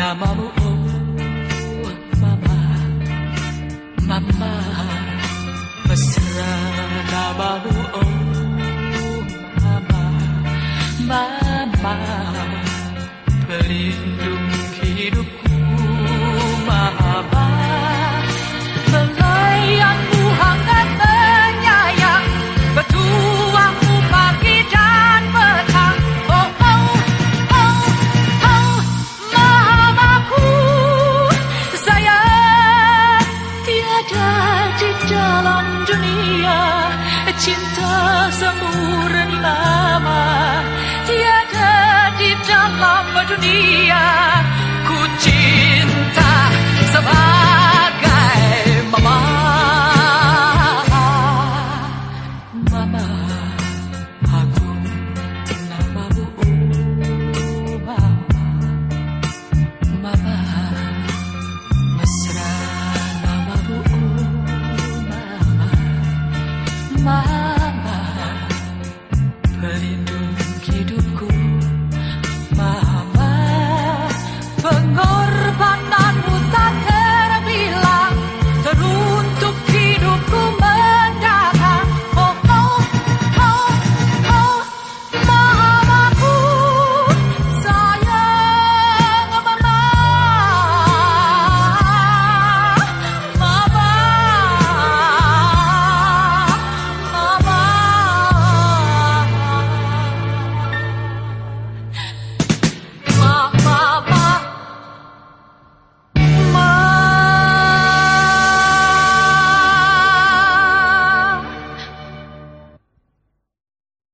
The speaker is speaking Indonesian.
na mamu oh mama mama mesra namamu oh mama mama pelindung hidupku di dalam dunia cinta semurni mama tiada di dalam dunia. Ku cinta sebagai mama. Mama my